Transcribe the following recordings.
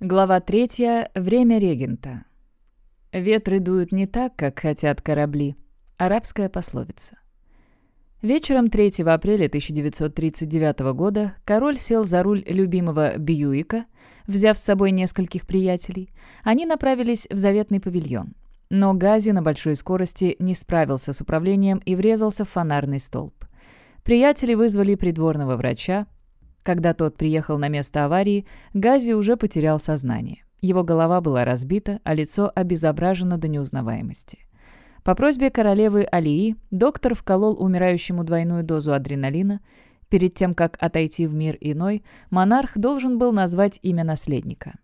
Глава третья. Время регента. Ветры дуют не так, как хотят корабли. Арабская пословица. Вечером 3 апреля 1939 года король сел за руль любимого Бьюика, взяв с собой нескольких приятелей. Они направились в заветный павильон. Но Гази на большой скорости не справился с управлением и врезался в фонарный столб. Приятели вызвали придворного врача, когда тот приехал на место аварии, Гази уже потерял сознание. Его голова была разбита, а лицо обезображено до неузнаваемости. По просьбе королевы Алии доктор вколол умирающему двойную дозу адреналина. Перед тем, как отойти в мир иной, монарх должен был назвать имя наследника.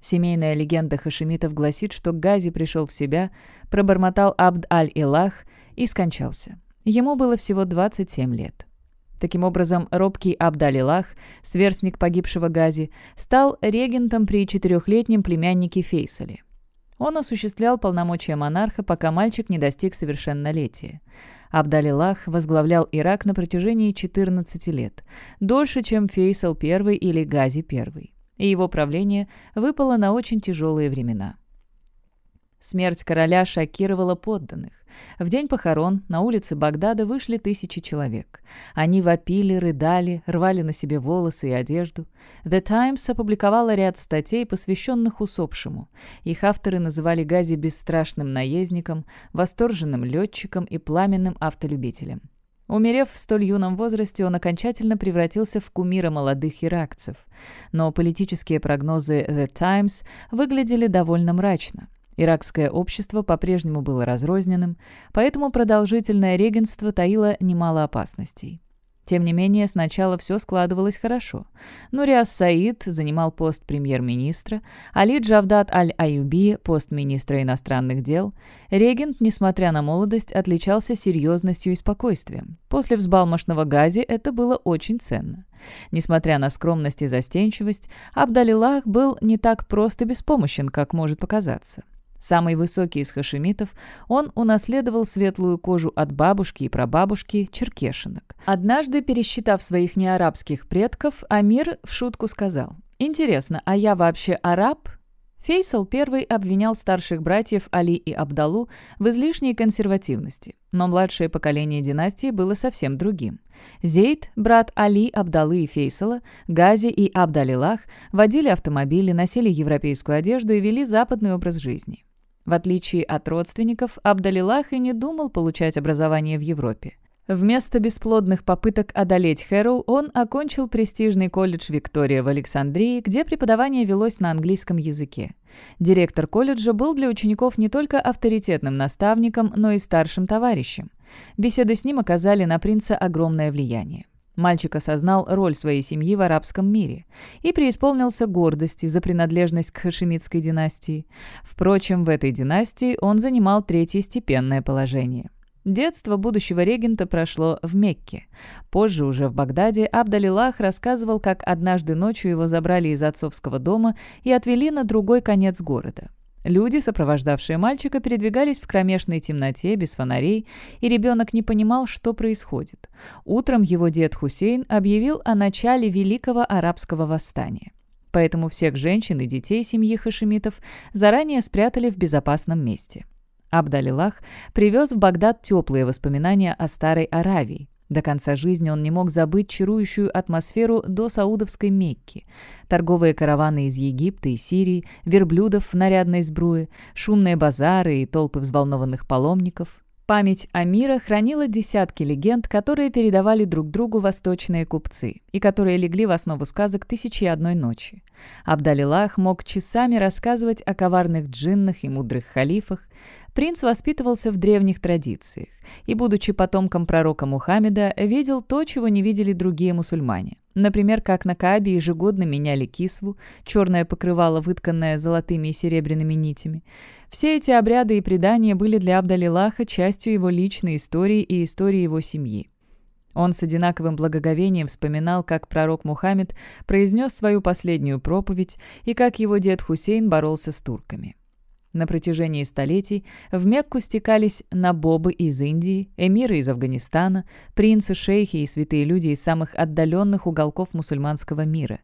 Семейная легенда хашемитов гласит, что Гази пришел в себя, пробормотал Абд-аль-Илах и скончался. Ему было всего 27 лет. Таким образом, робкий Абдалилах, сверстник погибшего Гази, стал регентом при четырехлетнем племяннике Фейсале. Он осуществлял полномочия монарха, пока мальчик не достиг совершеннолетия. Абдалилах возглавлял Ирак на протяжении 14 лет, дольше, чем Фейсал I или Гази I, и его правление выпало на очень тяжелые времена. Смерть короля шокировала подданных. В день похорон на улице Багдада вышли тысячи человек. Они вопили, рыдали, рвали на себе волосы и одежду. The Times опубликовала ряд статей, посвященных усопшему. Их авторы называли Гази бесстрашным наездником, восторженным летчиком и пламенным автолюбителем. Умерев в столь юном возрасте, он окончательно превратился в кумира молодых иракцев. Но политические прогнозы The Times выглядели довольно мрачно. Иракское общество по-прежнему было разрозненным, поэтому продолжительное регенство таило немало опасностей. Тем не менее, сначала все складывалось хорошо. Нуриас Саид занимал пост премьер-министра, Али Джавдат Аль-Аюби – пост министра иностранных дел. Регент, несмотря на молодость, отличался серьезностью и спокойствием. После взбалмошного Гази это было очень ценно. Несмотря на скромность и застенчивость, Абдалилах был не так прост и беспомощен, как может показаться. Самый высокий из хашемитов, он унаследовал светлую кожу от бабушки и прабабушки черкешинок. Однажды, пересчитав своих неарабских предков, Амир в шутку сказал, «Интересно, а я вообще араб?» Фейсал I обвинял старших братьев Али и Абдалу в излишней консервативности, но младшее поколение династии было совсем другим. Зейд, брат Али, Абдалы и Фейсала, Гази и Абдалилах водили автомобили, носили европейскую одежду и вели западный образ жизни. В отличие от родственников, Абдалилах и не думал получать образование в Европе. Вместо бесплодных попыток одолеть Хэроу, он окончил престижный колледж Виктория в Александрии, где преподавание велось на английском языке. Директор колледжа был для учеников не только авторитетным наставником, но и старшим товарищем. Беседы с ним оказали на принца огромное влияние. Мальчик осознал роль своей семьи в арабском мире и преисполнился гордости за принадлежность к хашемитской династии. Впрочем, в этой династии он занимал третьестепенное положение. Детство будущего регента прошло в Мекке. Позже, уже в Багдаде, Абдалилах рассказывал, как однажды ночью его забрали из отцовского дома и отвели на другой конец города. Люди, сопровождавшие мальчика, передвигались в кромешной темноте, без фонарей, и ребенок не понимал, что происходит. Утром его дед Хусейн объявил о начале Великого арабского восстания. Поэтому всех женщин и детей семьи хашемитов заранее спрятали в безопасном месте. Абдалилах привез в Багдад теплые воспоминания о Старой Аравии, до конца жизни он не мог забыть чарующую атмосферу до Саудовской Мекки. Торговые караваны из Египта и Сирии, верблюдов в нарядной сбруе, шумные базары и толпы взволнованных паломников. Память Амира хранила десятки легенд, которые передавали друг другу восточные купцы и которые легли в основу сказок «Тысячи и одной ночи». Абдалилах мог часами рассказывать о коварных джиннах и мудрых халифах. Принц воспитывался в древних традициях и, будучи потомком пророка Мухаммеда, видел то, чего не видели другие мусульмане. Например, как на Каабе ежегодно меняли кисву, черное покрывало, вытканное золотыми и серебряными нитями. Все эти обряды и предания были для Абдалилаха частью его личной истории и истории его семьи. Он с одинаковым благоговением вспоминал, как пророк Мухаммед произнес свою последнюю проповедь и как его дед Хусейн боролся с турками. На протяжении столетий в Мекку стекались набобы из Индии, эмиры из Афганистана, принцы, шейхи и святые люди из самых отдаленных уголков мусульманского мира.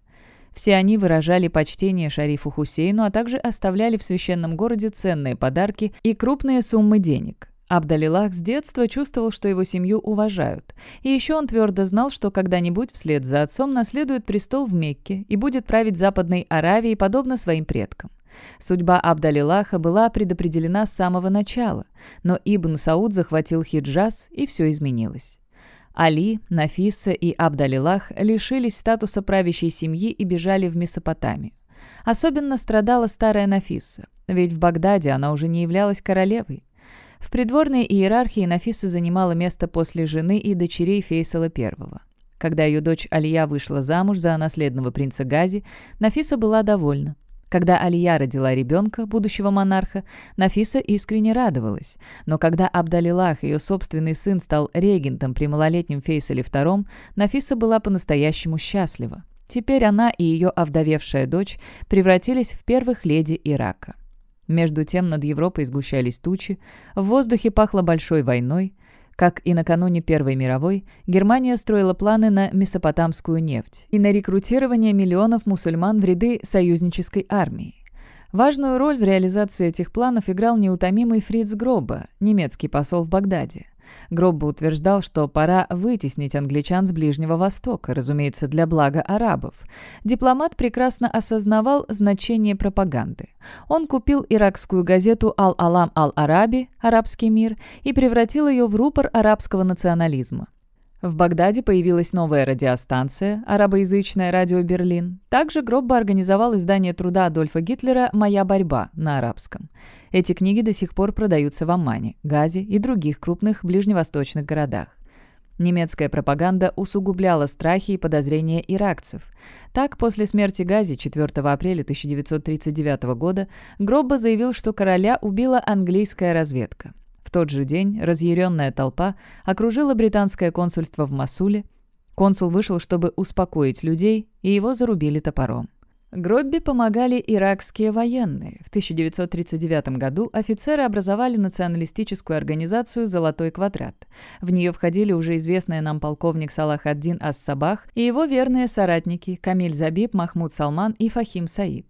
Все они выражали почтение шарифу Хусейну, а также оставляли в священном городе ценные подарки и крупные суммы денег. Абдалилах с детства чувствовал, что его семью уважают. И еще он твердо знал, что когда-нибудь вслед за отцом наследует престол в Мекке и будет править Западной Аравией, подобно своим предкам. Судьба Абдалилаха была предопределена с самого начала, но Ибн Сауд захватил Хиджаз, и все изменилось. Али, Нафиса и Абдалилах лишились статуса правящей семьи и бежали в Месопотамию. Особенно страдала старая Нафиса, ведь в Багдаде она уже не являлась королевой. В придворной иерархии Нафиса занимала место после жены и дочерей Фейсала I. Когда ее дочь Алия вышла замуж за наследного принца Гази, Нафиса была довольна. Когда Алия родила ребенка, будущего монарха, Нафиса искренне радовалась. Но когда Абдалилах, ее собственный сын, стал регентом при малолетнем Фейсале II, Нафиса была по-настоящему счастлива. Теперь она и ее овдовевшая дочь превратились в первых леди Ирака. Между тем над Европой сгущались тучи, в воздухе пахло большой войной. Как и накануне Первой мировой, Германия строила планы на месопотамскую нефть и на рекрутирование миллионов мусульман в ряды союзнической армии. Важную роль в реализации этих планов играл неутомимый Фриц Гроба, немецкий посол в Багдаде. Гробба утверждал, что пора вытеснить англичан с Ближнего Востока, разумеется, для блага арабов. Дипломат прекрасно осознавал значение пропаганды. Он купил иракскую газету «Ал-Алам Ал-Араби» «Арабский мир» и превратил ее в рупор арабского национализма. В Багдаде появилась новая радиостанция, арабоязычное радио «Берлин». Также Гробба организовал издание труда Адольфа Гитлера «Моя борьба» на арабском. Эти книги до сих пор продаются в Аммане, Газе и других крупных ближневосточных городах. Немецкая пропаганда усугубляла страхи и подозрения иракцев. Так, после смерти Гази 4 апреля 1939 года Гробба заявил, что короля убила английская разведка. В тот же день разъяренная толпа окружила британское консульство в Масуле. Консул вышел, чтобы успокоить людей, и его зарубили топором. Гробби помогали иракские военные. В 1939 году офицеры образовали националистическую организацию «Золотой квадрат». В нее входили уже известный нам полковник Салах ад-Дин Ас-Сабах и его верные соратники Камиль Забиб, Махмуд Салман и Фахим Саид.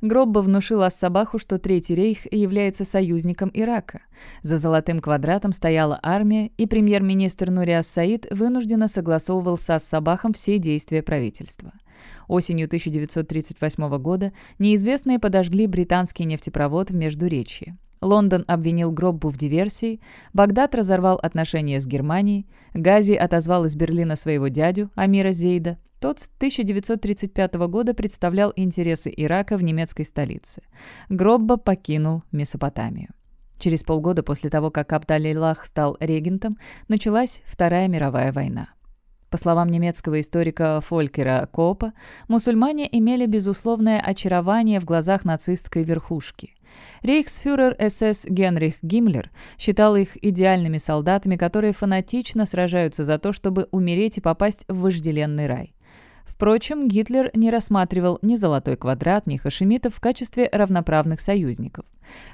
Гробба внушил Ас-Сабаху, что Третий рейх является союзником Ирака. За «Золотым квадратом» стояла армия, и премьер-министр Нури Ас-Саид вынужденно согласовывал с Ас-Сабахом все действия правительства. Осенью 1938 года неизвестные подожгли британский нефтепровод в Междуречье. Лондон обвинил Гроббу в диверсии, Багдад разорвал отношения с Германией, Гази отозвал из Берлина своего дядю, Амира Зейда, тот с 1935 года представлял интересы Ирака в немецкой столице. Гробба покинул Месопотамию. Через полгода после того, как Абдалилах стал регентом, началась Вторая мировая война. По словам немецкого историка Фолькера Копа, мусульмане имели безусловное очарование в глазах нацистской верхушки. Рейхсфюрер СС Генрих Гиммлер считал их идеальными солдатами, которые фанатично сражаются за то, чтобы умереть и попасть в вожделенный рай. Впрочем, Гитлер не рассматривал ни «Золотой квадрат», ни хашемитов в качестве равноправных союзников.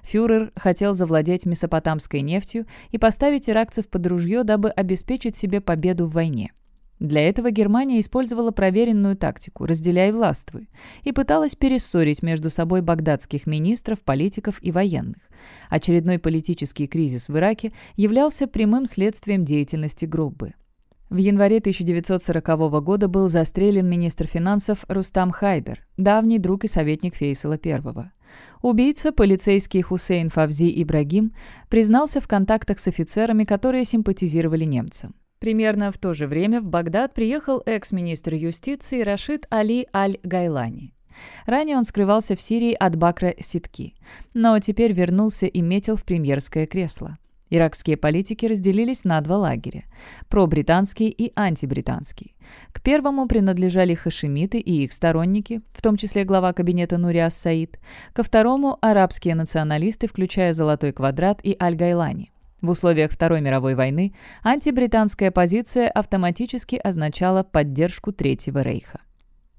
Фюрер хотел завладеть месопотамской нефтью и поставить иракцев под ружье, дабы обеспечить себе победу в войне. Для этого Германия использовала проверенную тактику «разделяй властвуй» и пыталась перессорить между собой багдадских министров, политиков и военных. Очередной политический кризис в Ираке являлся прямым следствием деятельности Гроббы. В январе 1940 года был застрелен министр финансов Рустам Хайдер, давний друг и советник Фейсала I. Убийца, полицейский Хусейн Фавзи Ибрагим, признался в контактах с офицерами, которые симпатизировали немцам. Примерно в то же время в Багдад приехал экс-министр юстиции Рашид Али Аль-Гайлани. Ранее он скрывался в Сирии от Бакра Ситки, но теперь вернулся и метил в премьерское кресло. Иракские политики разделились на два лагеря – пробританский и антибританский. К первому принадлежали хашемиты и их сторонники, в том числе глава кабинета Нуриас Саид, ко второму – арабские националисты, включая «Золотой квадрат» и Аль-Гайлани. В условиях Второй мировой войны антибританская позиция автоматически означала поддержку Третьего рейха.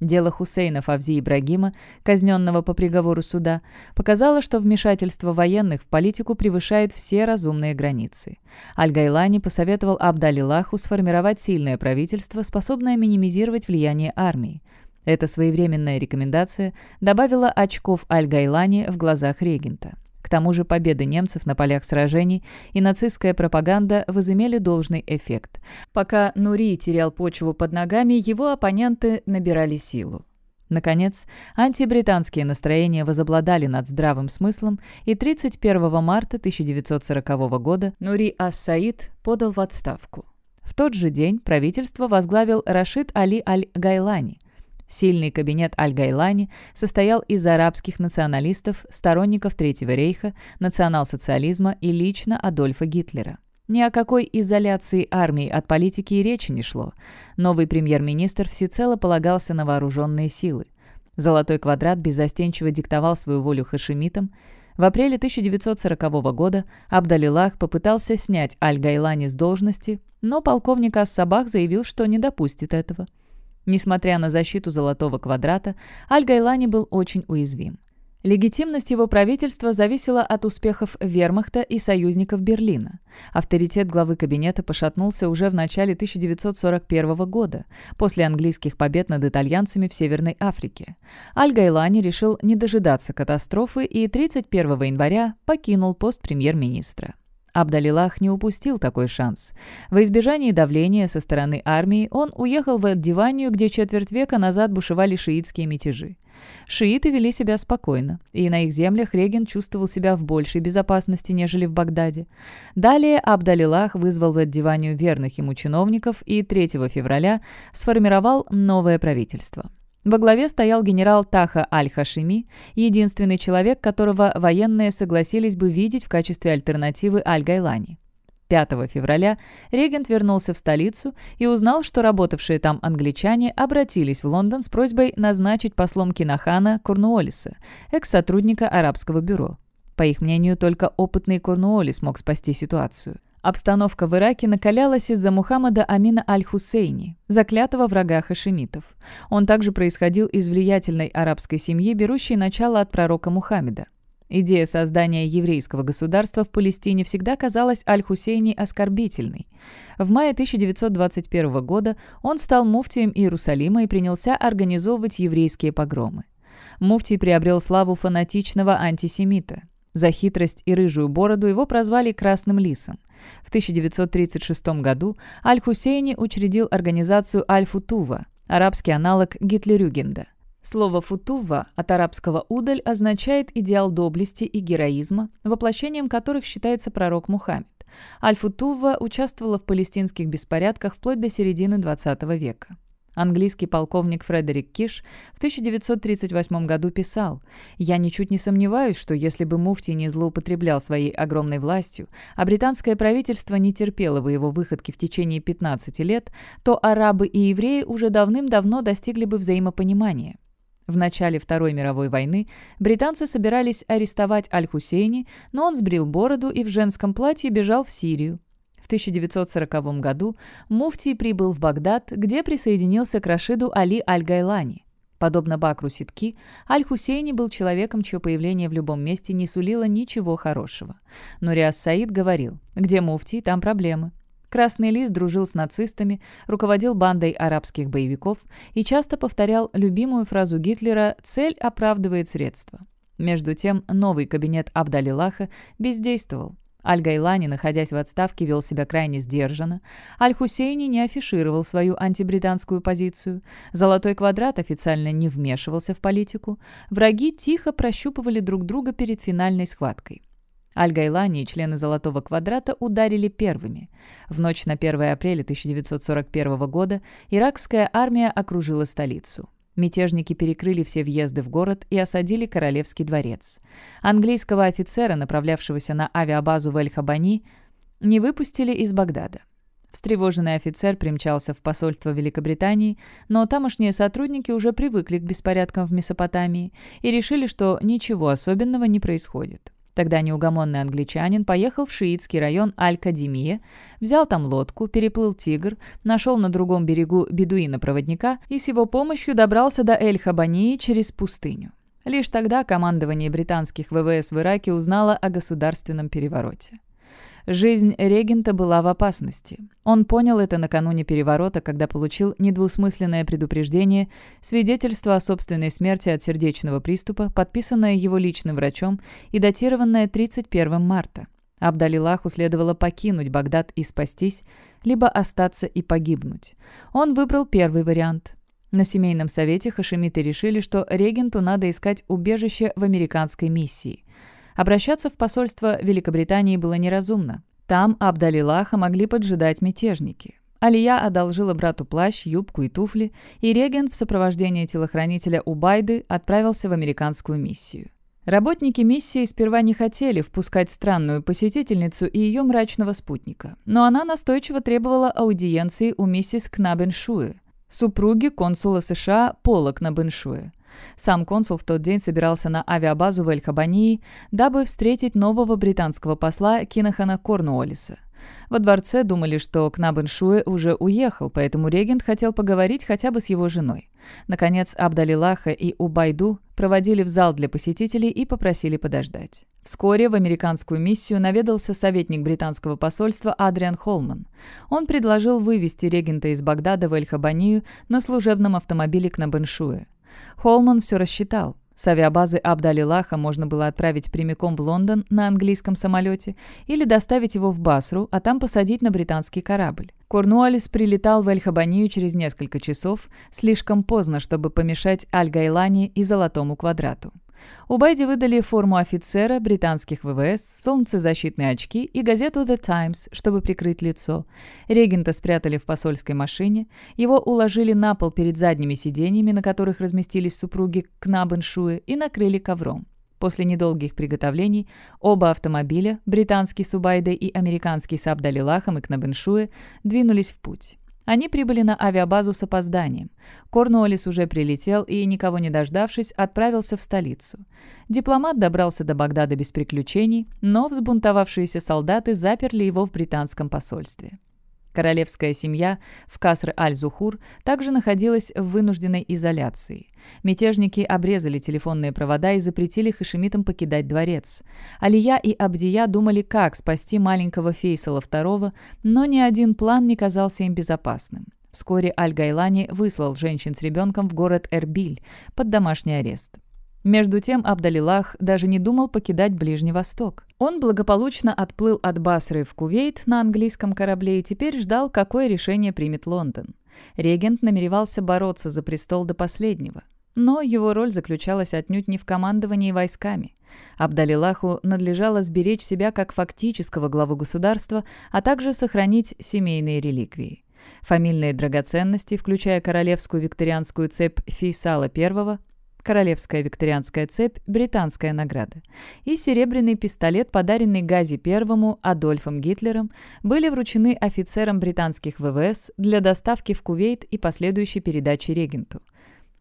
Дело Хусейна Фавзи Ибрагима, казненного по приговору суда, показало, что вмешательство военных в политику превышает все разумные границы. Аль-Гайлани посоветовал Абдалилаху сформировать сильное правительство, способное минимизировать влияние армии. Эта своевременная рекомендация добавила очков Аль-Гайлани в глазах регента. К тому же победы немцев на полях сражений и нацистская пропаганда возымели должный эффект. Пока Нури терял почву под ногами, его оппоненты набирали силу. Наконец, антибританские настроения возобладали над здравым смыслом, и 31 марта 1940 года Нури Ас-Саид подал в отставку. В тот же день правительство возглавил Рашид Али Аль-Гайлани, Сильный кабинет Аль-Гайлани состоял из арабских националистов, сторонников Третьего рейха, национал-социализма и лично Адольфа Гитлера. Ни о какой изоляции армии от политики и речи не шло. Новый премьер-министр всецело полагался на вооруженные силы. Золотой квадрат беззастенчиво диктовал свою волю хашемитам. В апреле 1940 года Абдалилах попытался снять Аль-Гайлани с должности, но полковник Ас-Сабах заявил, что не допустит этого. Несмотря на защиту Золотого квадрата, Аль-Гайлани был очень уязвим. Легитимность его правительства зависела от успехов вермахта и союзников Берлина. Авторитет главы кабинета пошатнулся уже в начале 1941 года, после английских побед над итальянцами в Северной Африке. Аль-Гайлани решил не дожидаться катастрофы и 31 января покинул пост премьер-министра. Абдалилах не упустил такой шанс. Во избежание давления со стороны армии он уехал в Диванию, где четверть века назад бушевали шиитские мятежи. Шииты вели себя спокойно, и на их землях регент чувствовал себя в большей безопасности, нежели в Багдаде. Далее Абдалилах вызвал в Диванию верных ему чиновников и 3 февраля сформировал новое правительство. Во главе стоял генерал Таха Аль-Хашими, единственный человек, которого военные согласились бы видеть в качестве альтернативы Аль-Гайлани. 5 февраля регент вернулся в столицу и узнал, что работавшие там англичане обратились в Лондон с просьбой назначить послом Кинахана Корнуоллиса, экс-сотрудника арабского бюро. По их мнению, только опытный Корнуоллис мог спасти ситуацию. Обстановка в Ираке накалялась из-за Мухаммада Амина Аль-Хусейни, заклятого врага хашемитов. Он также происходил из влиятельной арабской семьи, берущей начало от пророка Мухаммеда. Идея создания еврейского государства в Палестине всегда казалась Аль-Хусейни оскорбительной. В мае 1921 года он стал муфтием Иерусалима и принялся организовывать еврейские погромы. Муфтий приобрел славу фанатичного антисемита. За хитрость и рыжую бороду его прозвали «Красным лисом». В 1936 году Аль-Хусейни учредил организацию Аль-Футува, арабский аналог Гитлерюгенда. Слово «футува» от арабского «удаль» означает идеал доблести и героизма, воплощением которых считается пророк Мухаммед. Аль-Футува участвовала в палестинских беспорядках вплоть до середины XX века. Английский полковник Фредерик Киш в 1938 году писал «Я ничуть не сомневаюсь, что если бы Муфтий не злоупотреблял своей огромной властью, а британское правительство не терпело бы его выходки в течение 15 лет, то арабы и евреи уже давным-давно достигли бы взаимопонимания». В начале Второй мировой войны британцы собирались арестовать Аль-Хусейни, но он сбрил бороду и в женском платье бежал в Сирию. В 1940 году Муфтий прибыл в Багдад, где присоединился к Рашиду Али Аль-Гайлани. Подобно Бакру Ситки, Аль-Хусейни был человеком, чье появление в любом месте не сулило ничего хорошего. Но Риас Саид говорил, где муфтий, там проблемы. Красный лист дружил с нацистами, руководил бандой арабских боевиков и часто повторял любимую фразу Гитлера «цель оправдывает средства». Между тем, новый кабинет Абдалилаха бездействовал. Аль-Гайлани, находясь в отставке, вел себя крайне сдержанно. Аль-Хусейни не афишировал свою антибританскую позицию. Золотой квадрат официально не вмешивался в политику. Враги тихо прощупывали друг друга перед финальной схваткой. Аль-Гайлани и члены Золотого квадрата ударили первыми. В ночь на 1 апреля 1941 года иракская армия окружила столицу. Мятежники перекрыли все въезды в город и осадили Королевский дворец. Английского офицера, направлявшегося на авиабазу в Эль-Хабани, не выпустили из Багдада. Встревоженный офицер примчался в посольство Великобритании, но тамошние сотрудники уже привыкли к беспорядкам в Месопотамии и решили, что ничего особенного не происходит. Тогда неугомонный англичанин поехал в шиитский район Аль-Кадимия, взял там лодку, переплыл Тигр, нашел на другом берегу бедуина-проводника и с его помощью добрался до Эль-Хабании через пустыню. Лишь тогда командование британских ВВС в Ираке узнало о государственном перевороте. Жизнь регента была в опасности. Он понял это накануне переворота, когда получил недвусмысленное предупреждение, свидетельство о собственной смерти от сердечного приступа, подписанное его личным врачом и датированное 31 марта. Абдалилаху следовало покинуть Багдад и спастись, либо остаться и погибнуть. Он выбрал первый вариант. На семейном совете хашемиты решили, что регенту надо искать убежище в американской миссии. Обращаться в посольство Великобритании было неразумно. Там Абдалилаха могли поджидать мятежники. Алия одолжила брату плащ, юбку и туфли, и регент в сопровождении телохранителя Убайды отправился в американскую миссию. Работники миссии сперва не хотели впускать странную посетительницу и ее мрачного спутника, но она настойчиво требовала аудиенции у миссис Кнабеншуэ, супруги консула США Пола Кнабеншуэ. Сам консул в тот день собирался на авиабазу в Эль-Хабании, дабы встретить нового британского посла Кинахана Корнуоллиса. Во дворце думали, что Кнабеншуэ уже уехал, поэтому регент хотел поговорить хотя бы с его женой. Наконец, Абдалилаха и Убайду проводили в зал для посетителей и попросили подождать. Вскоре в американскую миссию наведался советник британского посольства Адриан Холман. Он предложил вывести регента из Багдада в Эль-Хабанию на служебном автомобиле Кнабеншуэ. Холман все рассчитал. С авиабазы Абдалилаха можно было отправить прямиком в Лондон на английском самолете или доставить его в Басру, а там посадить на британский корабль. Корнуоллис прилетал в Эль-Хабанию через несколько часов, слишком поздно, чтобы помешать Аль-Гайлани и Золотому квадрату. Убайде выдали форму офицера британских ВВС, солнцезащитные очки и газету «The Times», чтобы прикрыть лицо. Регента спрятали в посольской машине, его уложили на пол перед задними сиденьями, на которых разместились супруги Кнабеншуэ, и накрыли ковром. После недолгих приготовлений оба автомобиля, британский с Убайдой и американский с Абдалилахом и Кнабеншуэ, двинулись в путь. Они прибыли на авиабазу с опозданием. Корнуоллис уже прилетел и, никого не дождавшись, отправился в столицу. Дипломат добрался до Багдада без приключений, но взбунтовавшиеся солдаты заперли его в британском посольстве. Королевская семья в Каср-аль-Зухур также находилась в вынужденной изоляции. Мятежники обрезали телефонные провода и запретили хашемитам покидать дворец. Алия и Абдия думали, как спасти маленького Фейсала II, но ни один план не казался им безопасным. Вскоре Аль-Гайлани выслал женщин с ребенком в город Эрбиль под домашний арест. Между тем Абдалилах даже не думал покидать Ближний Восток. Он благополучно отплыл от Басры в Кувейт на английском корабле и теперь ждал, какое решение примет Лондон. Регент намеревался бороться за престол до последнего. Но его роль заключалась отнюдь не в командовании войсками. Абдалилаху надлежало сберечь себя как фактического главу государства, а также сохранить семейные реликвии. Фамильные драгоценности, включая королевскую викторианскую цепь Фейсала I, королевская викторианская цепь, британская награда, и серебряный пистолет, подаренный Гази I Адольфом Гитлером, были вручены офицерам британских ВВС для доставки в Кувейт и последующей передачи регенту.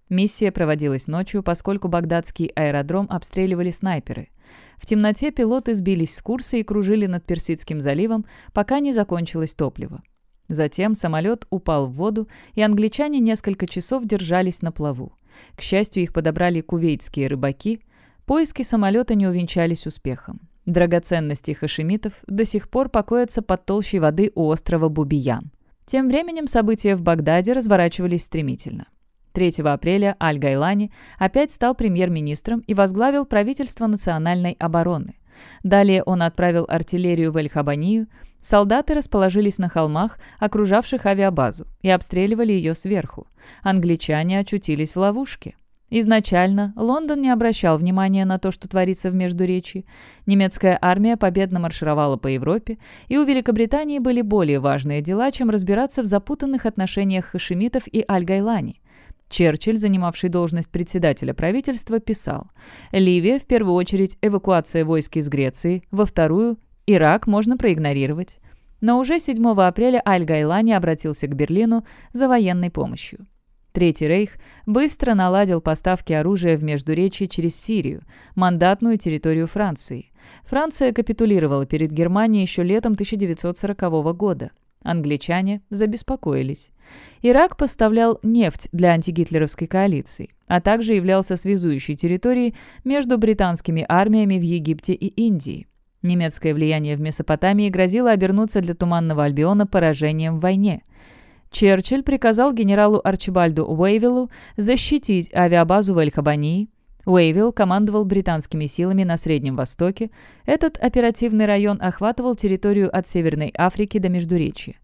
Миссия проводилась ночью, поскольку багдадский аэродром обстреливали снайперы. В темноте пилоты сбились с курса и кружили над Персидским заливом, пока не закончилось топливо. Затем самолет упал в воду, и англичане несколько часов держались на плаву. К счастью, их подобрали кувейтские рыбаки. Поиски самолета не увенчались успехом. Драгоценности хашемитов до сих пор покоятся под толщей воды у острова Бубиян. Тем временем события в Багдаде разворачивались стремительно. 3 апреля Аль-Гайлани опять стал премьер-министром и возглавил правительство национальной обороны. Далее он отправил артиллерию в Эль-Хабанию, Солдаты расположились на холмах, окружавших авиабазу, и обстреливали ее сверху. Англичане очутились в ловушке. Изначально Лондон не обращал внимания на то, что творится в Междуречии. Немецкая армия победно маршировала по Европе, и у Великобритании были более важные дела, чем разбираться в запутанных отношениях хашемитов и Аль-Гайлани. Черчилль, занимавший должность председателя правительства, писал «Ливия, в первую очередь, эвакуация войск из Греции, во вторую Ирак можно проигнорировать. Но уже 7 апреля Аль-Гайлани обратился к Берлину за военной помощью. Третий рейх быстро наладил поставки оружия в Междуречье через Сирию, мандатную территорию Франции. Франция капитулировала перед Германией еще летом 1940 года. Англичане забеспокоились. Ирак поставлял нефть для антигитлеровской коалиции, а также являлся связующей территорией между британскими армиями в Египте и Индии. Немецкое влияние в Месопотамии грозило обернуться для Туманного Альбиона поражением в войне. Черчилль приказал генералу Арчибальду Уэйвиллу защитить авиабазу в Эль-Хабании. Уэйвилл командовал британскими силами на Среднем Востоке. Этот оперативный район охватывал территорию от Северной Африки до Междуречья.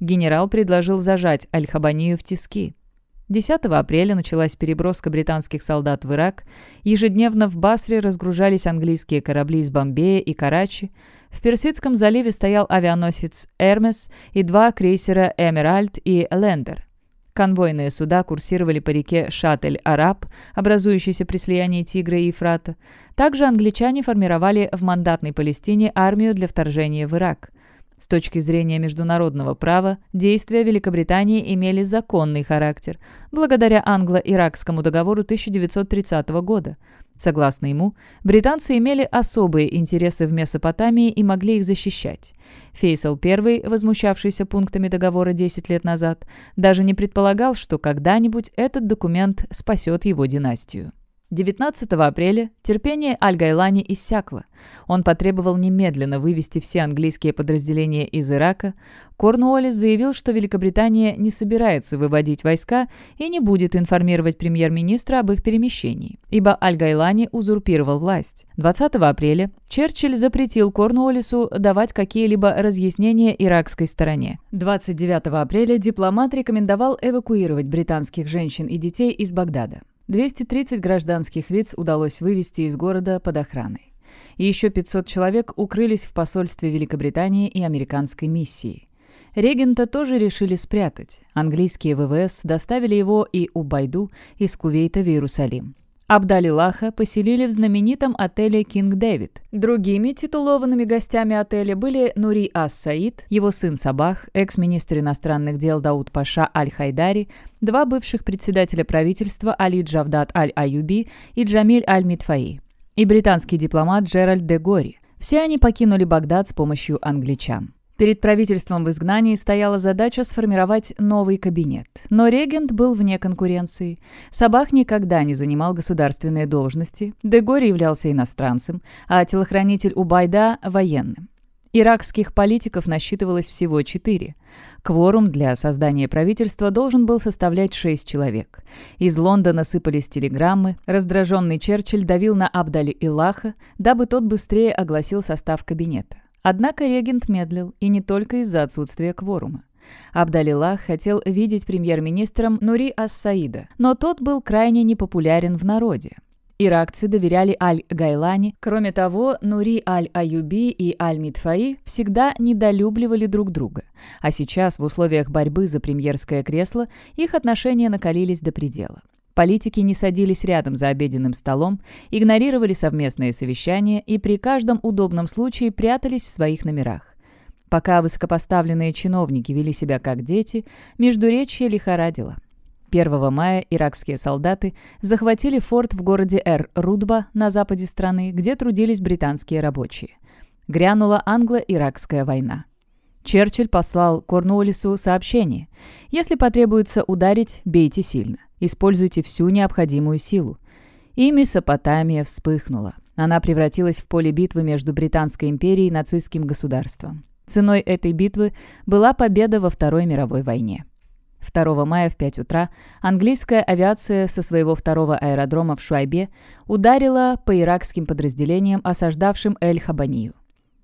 Генерал предложил зажать Аль-Хабанию в тиски. 10 апреля началась переброска британских солдат в Ирак. Ежедневно в Басре разгружались английские корабли из Бомбея и Карачи. В Персидском заливе стоял авианосец «Эрмес» и два крейсера «Эмеральд» и «Лендер». Конвойные суда курсировали по реке Шатель-Араб, образующейся при слиянии Тигра и Ефрата. Также англичане формировали в мандатной Палестине армию для вторжения в Ирак. С точки зрения международного права, действия Великобритании имели законный характер, благодаря англо-иракскому договору 1930 года. Согласно ему, британцы имели особые интересы в Месопотамии и могли их защищать. Фейсал I, возмущавшийся пунктами договора 10 лет назад, даже не предполагал, что когда-нибудь этот документ спасет его династию. 19 апреля терпение Аль-Гайлани иссякло. Он потребовал немедленно вывести все английские подразделения из Ирака. Корнуоллис заявил, что Великобритания не собирается выводить войска и не будет информировать премьер-министра об их перемещении, ибо Аль-Гайлани узурпировал власть. 20 апреля Черчилль запретил Корнуоллису давать какие-либо разъяснения иракской стороне. 29 апреля дипломат рекомендовал эвакуировать британских женщин и детей из Багдада. 230 гражданских лиц удалось вывести из города под охраной. Еще 500 человек укрылись в посольстве Великобритании и американской миссии. Регента тоже решили спрятать. Английские ВВС доставили его и Убайду из Кувейта в Иерусалим. Абдалилаха поселили в знаменитом отеле «Кинг Дэвид». Другими титулованными гостями отеля были Нури Ас-Саид, его сын Сабах, экс-министр иностранных дел Дауд Паша Аль-Хайдари, два бывших председателя правительства Али Джавдат Аль-Аюби и Джамиль Аль-Митфаи, и британский дипломат Джеральд де Гори. Все они покинули Багдад с помощью англичан. Перед правительством в изгнании стояла задача сформировать новый кабинет. Но регент был вне конкуренции. Сабах никогда не занимал государственные должности, Дегори являлся иностранцем, а телохранитель Убайда – военным. Иракских политиков насчитывалось всего четыре. Кворум для создания правительства должен был составлять шесть человек. Из Лондона сыпались телеграммы, раздраженный Черчилль давил на Абдали Илаха, дабы тот быстрее огласил состав кабинета. Однако регент медлил, и не только из-за отсутствия кворума. Абдалилах хотел видеть премьер-министром Нури Ас-Саида, но тот был крайне непопулярен в народе. Иракцы доверяли Аль-Гайлани. Кроме того, Нури Аль-Аюби и Аль-Митфаи всегда недолюбливали друг друга. А сейчас, в условиях борьбы за премьерское кресло, их отношения накалились до предела. Политики не садились рядом за обеденным столом, игнорировали совместные совещания и при каждом удобном случае прятались в своих номерах. Пока высокопоставленные чиновники вели себя как дети, Междуречье лихорадило. 1 мая иракские солдаты захватили форт в городе Эр-Рудба на западе страны, где трудились британские рабочие. Грянула англо-иракская война. Черчилль послал Корнуоллису сообщение. «Если потребуется ударить, бейте сильно. Используйте всю необходимую силу». И Месопотамия вспыхнула. Она превратилась в поле битвы между Британской империей и нацистским государством. Ценой этой битвы была победа во Второй мировой войне. 2 мая в 5 утра английская авиация со своего второго аэродрома в Шуайбе ударила по иракским подразделениям, осаждавшим Эль-Хабанию.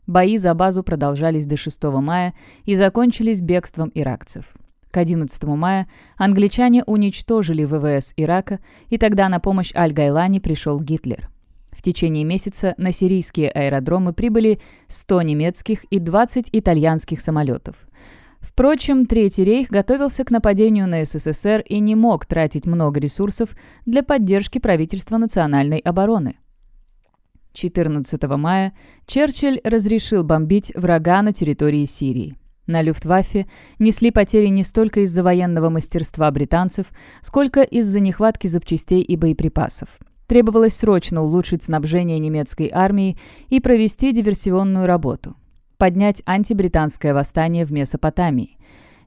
Бои за базу продолжались до 6 мая и закончились бегством иракцев. К 11 мая англичане уничтожили ВВС Ирака, и тогда на помощь Аль-Гайлани пришел Гитлер. В течение месяца на сирийские аэродромы прибыли 100 немецких и 20 итальянских самолетов. Впрочем, Третий рейх готовился к нападению на СССР и не мог тратить много ресурсов для поддержки правительства национальной обороны. 14 мая Черчилль разрешил бомбить врага на территории Сирии. На Люфтваффе несли потери не столько из-за военного мастерства британцев, сколько из-за нехватки запчастей и боеприпасов. Требовалось срочно улучшить снабжение немецкой армии и провести диверсионную работу. Поднять антибританское восстание в Месопотамии.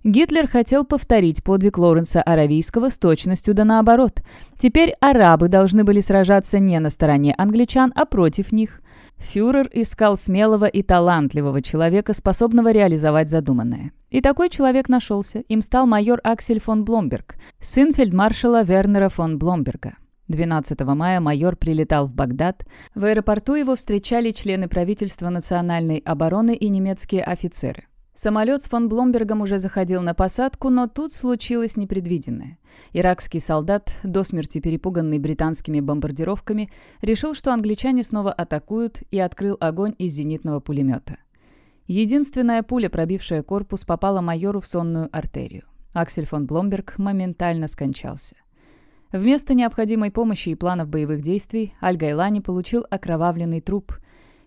Гитлер хотел повторить подвиг Лоренса Аравийского с точностью да наоборот. Теперь арабы должны были сражаться не на стороне англичан, а против них. Фюрер искал смелого и талантливого человека, способного реализовать задуманное. И такой человек нашелся. Им стал майор Аксель фон Бломберг, сын фельдмаршала Вернера фон Бломберга. 12 мая майор прилетал в Багдад. В аэропорту его встречали члены правительства национальной обороны и немецкие офицеры. Самолет с фон Бломбергом уже заходил на посадку, но тут случилось непредвиденное. Иракский солдат, до смерти перепуганный британскими бомбардировками, решил, что англичане снова атакуют, и открыл огонь из зенитного пулемета. Единственная пуля, пробившая корпус, попала майору в сонную артерию. Аксель фон Бломберг моментально скончался. Вместо необходимой помощи и планов боевых действий Аль-Гайлани получил окровавленный труп.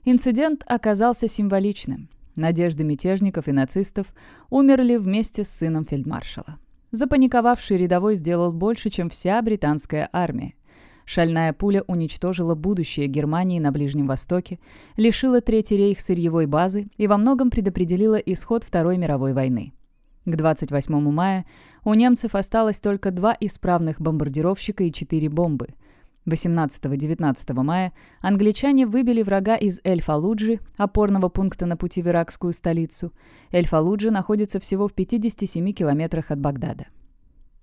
Инцидент оказался символичным. Надежды мятежников и нацистов умерли вместе с сыном фельдмаршала. Запаниковавший рядовой сделал больше, чем вся британская армия. Шальная пуля уничтожила будущее Германии на Ближнем Востоке, лишила Третий рейх сырьевой базы и во многом предопределила исход Второй мировой войны. К 28 мая у немцев осталось только два исправных бомбардировщика и четыре бомбы – 18-19 мая англичане выбили врага из Эль-Фалуджи, опорного пункта на пути в иракскую столицу. Эль-Фалуджи находится всего в 57 километрах от Багдада.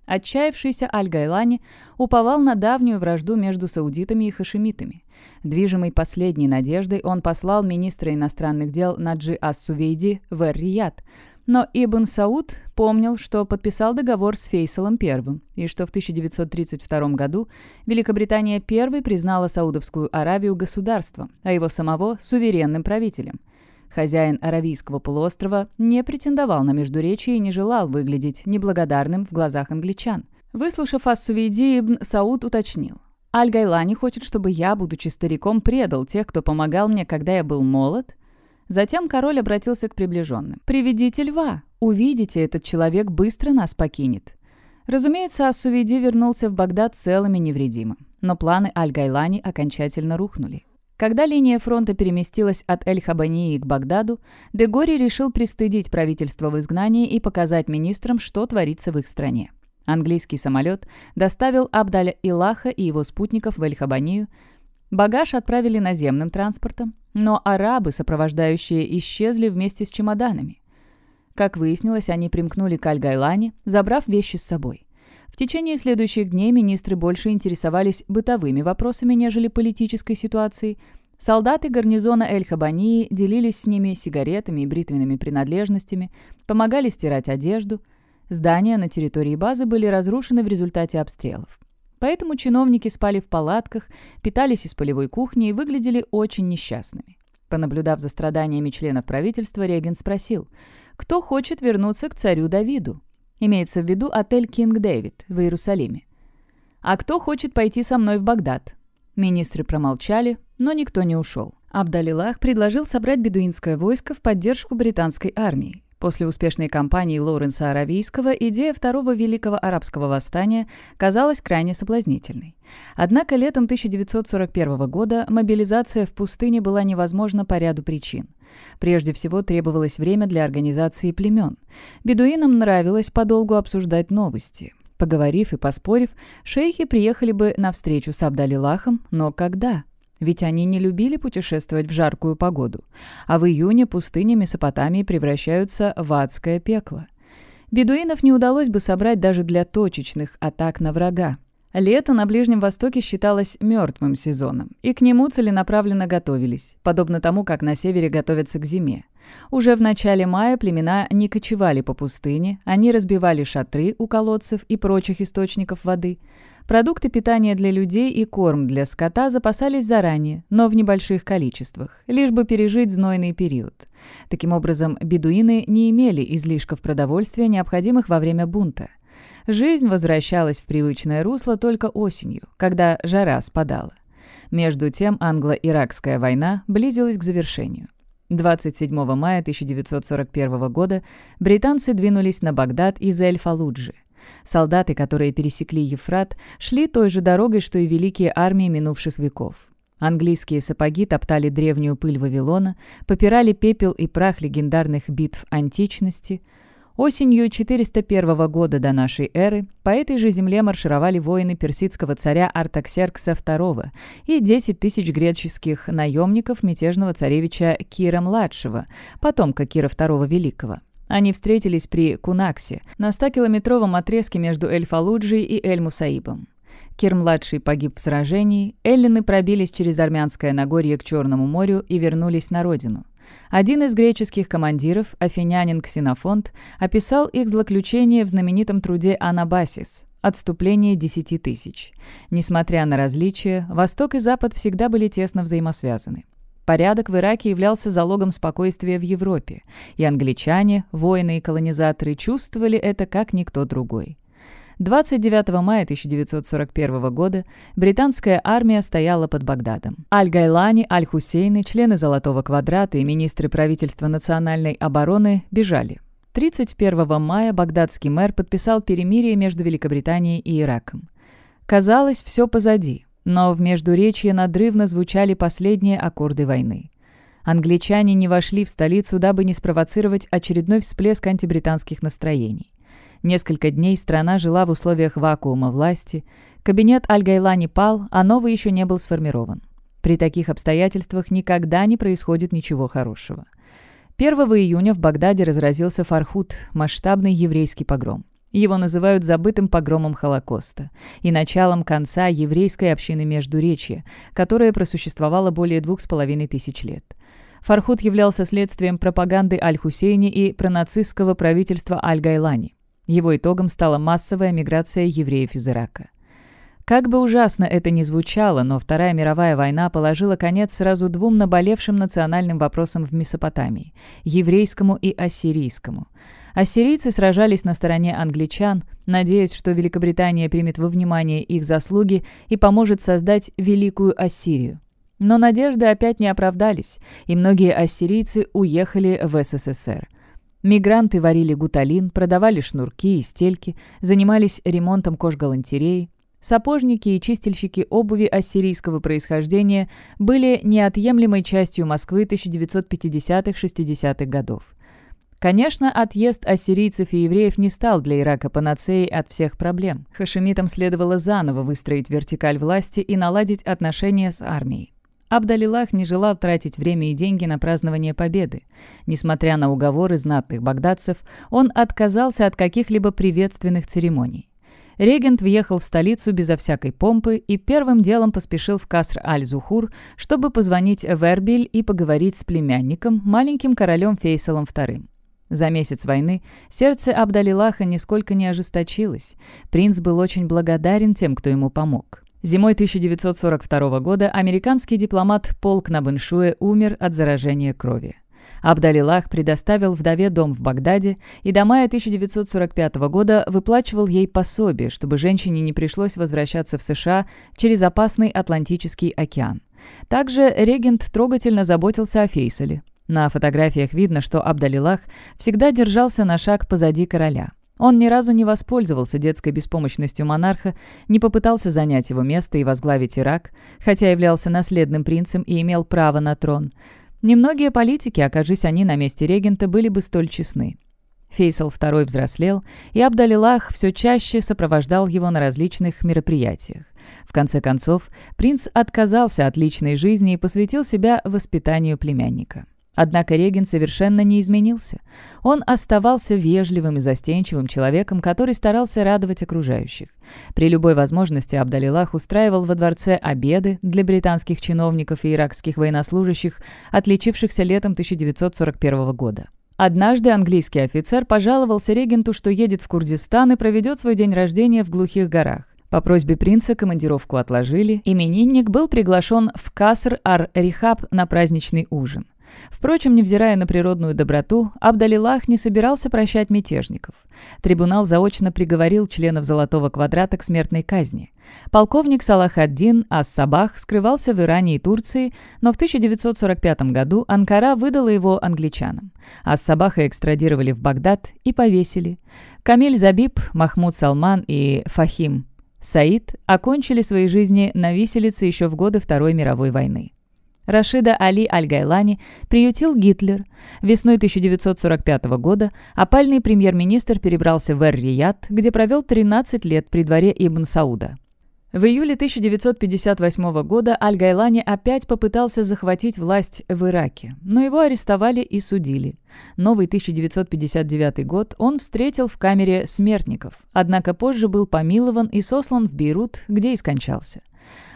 Отчаявшийся Аль-Гайлани уповал на давнюю вражду между саудитами и хашемитами. Движимый последней надеждой он послал министра иностранных дел Наджи Ас-Сувейди в Эр-Рияд – но Ибн Сауд помнил, что подписал договор с Фейсалом I, и что в 1932 году Великобритания первой признала Саудовскую Аравию государством, а его самого – суверенным правителем. Хозяин Аравийского полуострова не претендовал на междуречие и не желал выглядеть неблагодарным в глазах англичан. Выслушав Ас-Сувейди, Ибн Сауд уточнил. «Аль-Гайлани хочет, чтобы я, будучи стариком, предал тех, кто помогал мне, когда я был молод?» Затем король обратился к приближенным. «Приведите льва. Увидите, этот человек быстро нас покинет». Разумеется, Асувиди вернулся в Багдад целым и невредимым. Но планы Аль-Гайлани окончательно рухнули. Когда линия фронта переместилась от Эль-Хабании к Багдаду, Дегори решил пристыдить правительство в изгнании и показать министрам, что творится в их стране. Английский самолет доставил Абдаля Илаха и его спутников в Эль-Хабанию, Багаж отправили наземным транспортом, но арабы, сопровождающие, исчезли вместе с чемоданами. Как выяснилось, они примкнули к Аль-Гайлане, забрав вещи с собой. В течение следующих дней министры больше интересовались бытовыми вопросами, нежели политической ситуацией. Солдаты гарнизона Эль-Хабании делились с ними сигаретами и бритвенными принадлежностями, помогали стирать одежду. Здания на территории базы были разрушены в результате обстрелов. Поэтому чиновники спали в палатках, питались из полевой кухни и выглядели очень несчастными. Понаблюдав за страданиями членов правительства, Реген спросил, кто хочет вернуться к царю Давиду? Имеется в виду отель «Кинг Дэвид» в Иерусалиме. «А кто хочет пойти со мной в Багдад?» Министры промолчали, но никто не ушел. Абдалилах предложил собрать бедуинское войско в поддержку британской армии. После успешной кампании Лоуренса Аравийского идея Второго Великого Арабского Восстания казалась крайне соблазнительной. Однако летом 1941 года мобилизация в пустыне была невозможна по ряду причин. Прежде всего требовалось время для организации племен. Бедуинам нравилось подолгу обсуждать новости. Поговорив и поспорив, шейхи приехали бы на встречу с Абдалилахом, но когда? Ведь они не любили путешествовать в жаркую погоду. А в июне пустыни Месопотамии превращаются в адское пекло. Бедуинов не удалось бы собрать даже для точечных атак на врага. Лето на Ближнем Востоке считалось мертвым сезоном, и к нему целенаправленно готовились, подобно тому, как на севере готовятся к зиме. Уже в начале мая племена не кочевали по пустыне, они разбивали шатры у колодцев и прочих источников воды – Продукты питания для людей и корм для скота запасались заранее, но в небольших количествах, лишь бы пережить знойный период. Таким образом, бедуины не имели излишков продовольствия, необходимых во время бунта. Жизнь возвращалась в привычное русло только осенью, когда жара спадала. Между тем англо-иракская война близилась к завершению. 27 мая 1941 года британцы двинулись на Багдад из Эль-Фалуджи. Солдаты, которые пересекли Ефрат, шли той же дорогой, что и великие армии минувших веков. Английские сапоги топтали древнюю пыль Вавилона, попирали пепел и прах легендарных битв античности. Осенью 401 года до нашей эры по этой же земле маршировали воины персидского царя Артаксеркса II и 10 тысяч греческих наемников мятежного царевича Кира-младшего, потомка Кира II Великого. Они встретились при Кунаксе, на 100-километровом отрезке между Эль-Фалуджей и Эль-Мусаибом. Кир-младший погиб в сражении, эллины пробились через Армянское Нагорье к Черному морю и вернулись на родину. Один из греческих командиров, афинянин Ксенофонт, описал их злоключение в знаменитом труде «Анабасис» «Отступление десяти тысяч». Несмотря на различия, Восток и Запад всегда были тесно взаимосвязаны. Порядок в Ираке являлся залогом спокойствия в Европе, и англичане, воины и колонизаторы чувствовали это как никто другой. 29 мая 1941 года британская армия стояла под Багдадом. Аль-Гайлани, Аль-Хусейны, члены «Золотого квадрата» и министры правительства национальной обороны бежали. 31 мая багдадский мэр подписал перемирие между Великобританией и Ираком. Казалось, все позади, но в Междуречье надрывно звучали последние аккорды войны. Англичане не вошли в столицу, дабы не спровоцировать очередной всплеск антибританских настроений. Несколько дней страна жила в условиях вакуума власти, кабинет Аль-Гайлани пал, а новый еще не был сформирован. При таких обстоятельствах никогда не происходит ничего хорошего. 1 июня в Багдаде разразился Фархут, масштабный еврейский погром. Его называют забытым погромом Холокоста и началом конца еврейской общины Междуречья, которая просуществовала более двух с половиной тысяч лет. Фархут являлся следствием пропаганды Аль-Хусейни и пронацистского правительства Аль-Гайлани. Его итогом стала массовая миграция евреев из Ирака. Как бы ужасно это ни звучало, но Вторая мировая война положила конец сразу двум наболевшим национальным вопросам в Месопотамии – еврейскому и ассирийскому. Ассирийцы сражались на стороне англичан, надеясь, что Великобритания примет во внимание их заслуги и поможет создать Великую Ассирию. Но надежды опять не оправдались, и многие ассирийцы уехали в СССР. Мигранты варили гуталин, продавали шнурки и стельки, занимались ремонтом кожгалантереи. Сапожники и чистильщики обуви ассирийского происхождения были неотъемлемой частью Москвы 1950-60-х годов. Конечно, отъезд ассирийцев и евреев не стал для Ирака панацеей от всех проблем. Хашемитам следовало заново выстроить вертикаль власти и наладить отношения с армией. Абдалилах не желал тратить время и деньги на празднование победы. Несмотря на уговоры знатных багдадцев, он отказался от каких-либо приветственных церемоний. Регент въехал в столицу безо всякой помпы и первым делом поспешил в Каср-аль-Зухур, чтобы позвонить в Эрбиль и поговорить с племянником, маленьким королем Фейсалом II. За месяц войны сердце Абдалилаха нисколько не ожесточилось. Принц был очень благодарен тем, кто ему помог. Зимой 1942 года американский дипломат Полк Набыншуэ умер от заражения крови. Абдалилах предоставил вдове дом в Багдаде и до мая 1945 года выплачивал ей пособие, чтобы женщине не пришлось возвращаться в США через опасный Атлантический океан. Также регент трогательно заботился о Фейсале. На фотографиях видно, что Абдалилах всегда держался на шаг позади короля. Он ни разу не воспользовался детской беспомощностью монарха, не попытался занять его место и возглавить Ирак, хотя являлся наследным принцем и имел право на трон. Немногие политики, окажись они на месте регента, были бы столь честны. Фейсал II взрослел, и Абдалилах все чаще сопровождал его на различных мероприятиях. В конце концов, принц отказался от личной жизни и посвятил себя воспитанию племянника. Однако Регин совершенно не изменился. Он оставался вежливым и застенчивым человеком, который старался радовать окружающих. При любой возможности Абдалилах устраивал во дворце обеды для британских чиновников и иракских военнослужащих, отличившихся летом 1941 года. Однажды английский офицер пожаловался регенту, что едет в Курдистан и проведет свой день рождения в глухих горах. По просьбе принца командировку отложили, именинник был приглашен в Каср-ар-Рихаб на праздничный ужин. Впрочем, невзирая на природную доброту, Абдалилах не собирался прощать мятежников. Трибунал заочно приговорил членов «Золотого квадрата» к смертной казни. Полковник Салах ад-Дин Ас-Сабах скрывался в Иране и Турции, но в 1945 году Анкара выдала его англичанам. Ас-Сабаха экстрадировали в Багдад и повесили. Камиль Забиб, Махмуд Салман и Фахим Саид окончили свои жизни на виселице еще в годы Второй мировой войны. Рашида Али Аль-Гайлани приютил Гитлер. Весной 1945 года опальный премьер-министр перебрался в Эр-Рияд, где провел 13 лет при дворе Ибн Сауда. В июле 1958 года Аль-Гайлани опять попытался захватить власть в Ираке, но его арестовали и судили. Новый 1959 год он встретил в камере смертников, однако позже был помилован и сослан в Бейрут, где и скончался.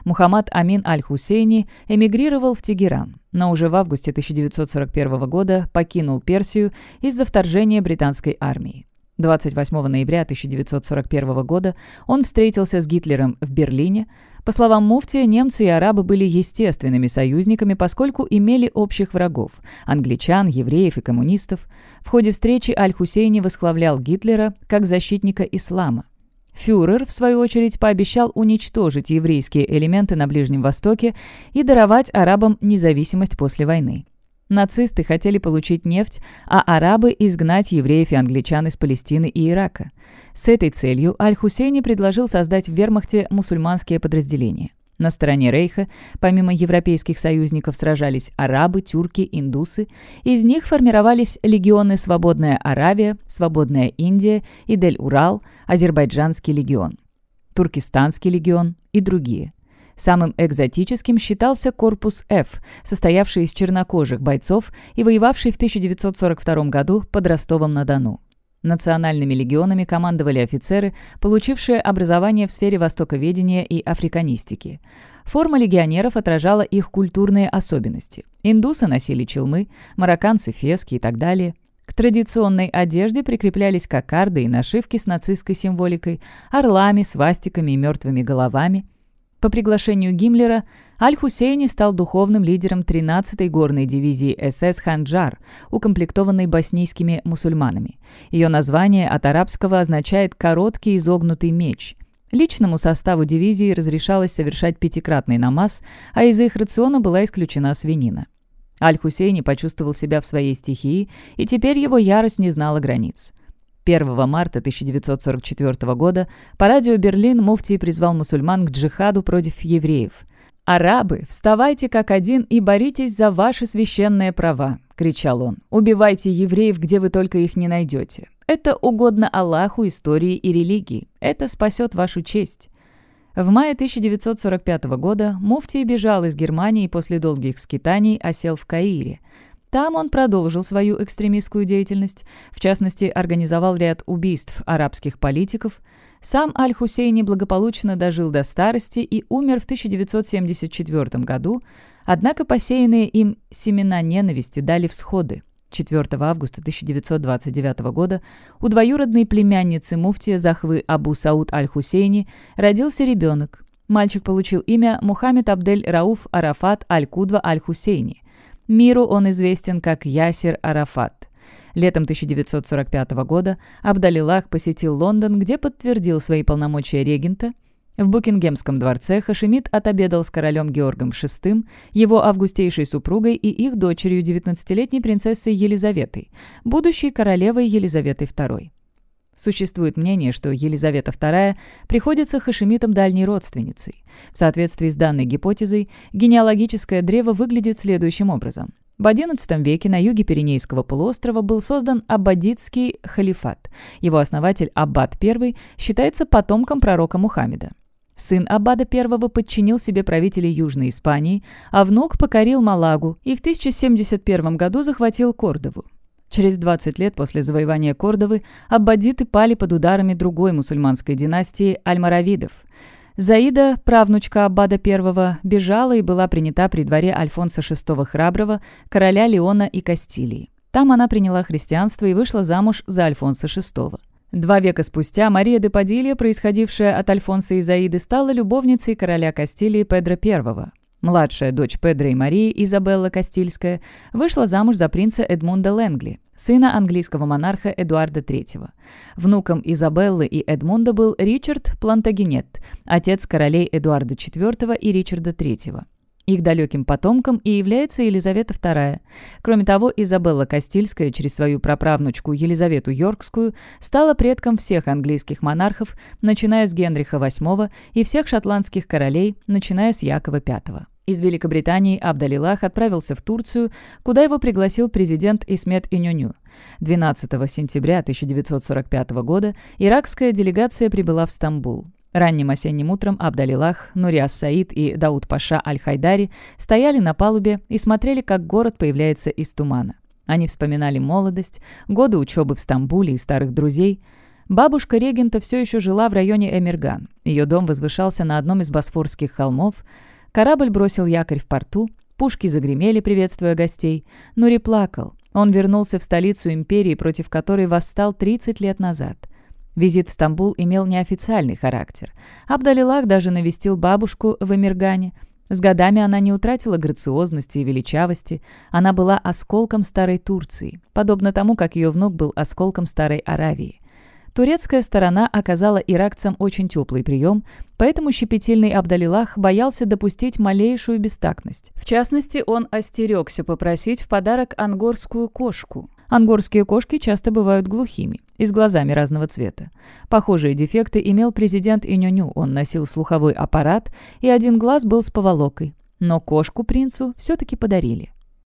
Мухаммад Амин Аль-Хусейни эмигрировал в Тегеран, но уже в августе 1941 года покинул Персию из-за вторжения британской армии. 28 ноября 1941 года он встретился с Гитлером в Берлине. По словам Муфтия, немцы и арабы были естественными союзниками, поскольку имели общих врагов – англичан, евреев и коммунистов. В ходе встречи Аль-Хусейни восхвалял Гитлера как защитника ислама. Фюрер, в свою очередь, пообещал уничтожить еврейские элементы на Ближнем Востоке и даровать арабам независимость после войны. Нацисты хотели получить нефть, а арабы – изгнать евреев и англичан из Палестины и Ирака. С этой целью Аль-Хусейни предложил создать в вермахте мусульманские подразделения. На стороне Рейха, помимо европейских союзников, сражались арабы, тюрки, индусы. Из них формировались легионы «Свободная Аравия», «Свободная Индия», «Идель-Урал», «Азербайджанский легион», «Туркестанский легион» и другие – Самым экзотическим считался корпус F, состоявший из чернокожих бойцов и воевавший в 1942 году под Ростовом-на-Дону. Национальными легионами командовали офицеры, получившие образование в сфере востоковедения и африканистики. Форма легионеров отражала их культурные особенности. Индусы носили челмы, марокканцы – фески и так далее. К традиционной одежде прикреплялись кокарды и нашивки с нацистской символикой, орлами, свастиками и мертвыми головами – по приглашению Гиммлера Аль-Хусейни стал духовным лидером 13-й горной дивизии СС «Ханджар», укомплектованной боснийскими мусульманами. Ее название от арабского означает «короткий изогнутый меч». Личному составу дивизии разрешалось совершать пятикратный намаз, а из их рациона была исключена свинина. Аль-Хусейни почувствовал себя в своей стихии, и теперь его ярость не знала границ. 1 марта 1944 года по радио Берлин Муфтий призвал мусульман к джихаду против евреев. «Арабы, вставайте как один и боритесь за ваши священные права!» – кричал он. «Убивайте евреев, где вы только их не найдете. Это угодно Аллаху, истории и религии. Это спасет вашу честь». В мае 1945 года Муфтий бежал из Германии и после долгих скитаний осел в Каире – там он продолжил свою экстремистскую деятельность, в частности, организовал ряд убийств арабских политиков. Сам Аль-Хусейни благополучно дожил до старости и умер в 1974 году, однако посеянные им семена ненависти дали всходы. 4 августа 1929 года у двоюродной племянницы муфтия Захвы Абу Сауд Аль-Хусейни родился ребенок. Мальчик получил имя Мухаммед Абдель Рауф Арафат Аль-Кудва Аль-Хусейни – Миру он известен как Ясир Арафат. Летом 1945 года Абдалилах посетил Лондон, где подтвердил свои полномочия регента. В Букингемском дворце Хашимид отобедал с королем Георгом VI, его августейшей супругой и их дочерью 19-летней принцессой Елизаветой, будущей королевой Елизаветой II. Существует мнение, что Елизавета II приходится хашемитам дальней родственницей. В соответствии с данной гипотезой, генеалогическое древо выглядит следующим образом. В XI веке на юге Пиренейского полуострова был создан Аббадитский халифат. Его основатель Аббад I считается потомком пророка Мухаммеда. Сын Аббада I подчинил себе правителей Южной Испании, а внук покорил Малагу и в 1071 году захватил Кордову. Через 20 лет после завоевания Кордовы аббадиты пали под ударами другой мусульманской династии Аль-Маравидов. Заида, правнучка Аббада I, бежала и была принята при дворе Альфонса VI Храброго, короля Леона и Кастилии. Там она приняла христианство и вышла замуж за Альфонса VI. Два века спустя Мария де Падилья, происходившая от Альфонса и Заиды, стала любовницей короля Кастилии Педро I. Младшая дочь Педро и Марии, Изабелла Кастильская, вышла замуж за принца Эдмунда Лэнгли, сына английского монарха Эдуарда III. Внуком Изабеллы и Эдмунда был Ричард Плантагенет, отец королей Эдуарда IV и Ричарда III. Их далеким потомком и является Елизавета II. Кроме того, Изабелла Кастильская через свою праправнучку Елизавету Йоркскую стала предком всех английских монархов, начиная с Генриха VIII и всех шотландских королей, начиная с Якова V. Из Великобритании Абдалилах отправился в Турцию, куда его пригласил президент Исмет Инюню. 12 сентября 1945 года иракская делегация прибыла в Стамбул. Ранним осенним утром Абдалилах, Нуриас Саид и Дауд Паша Аль-Хайдари стояли на палубе и смотрели, как город появляется из тумана. Они вспоминали молодость, годы учебы в Стамбуле и старых друзей. Бабушка регента все еще жила в районе Эмерган. Ее дом возвышался на одном из босфорских холмов – Корабль бросил якорь в порту, пушки загремели, приветствуя гостей. Нури плакал. Он вернулся в столицу империи, против которой восстал 30 лет назад. Визит в Стамбул имел неофициальный характер. Абдалилах даже навестил бабушку в Эмиргане. С годами она не утратила грациозности и величавости. Она была осколком старой Турции, подобно тому, как ее внук был осколком старой Аравии. Турецкая сторона оказала иракцам очень теплый прием, поэтому щепетильный Абдалилах боялся допустить малейшую бестактность. В частности, он остерегся попросить в подарок ангорскую кошку. Ангорские кошки часто бывают глухими и с глазами разного цвета. Похожие дефекты имел президент Инюню, он носил слуховой аппарат, и один глаз был с поволокой. Но кошку принцу все-таки подарили.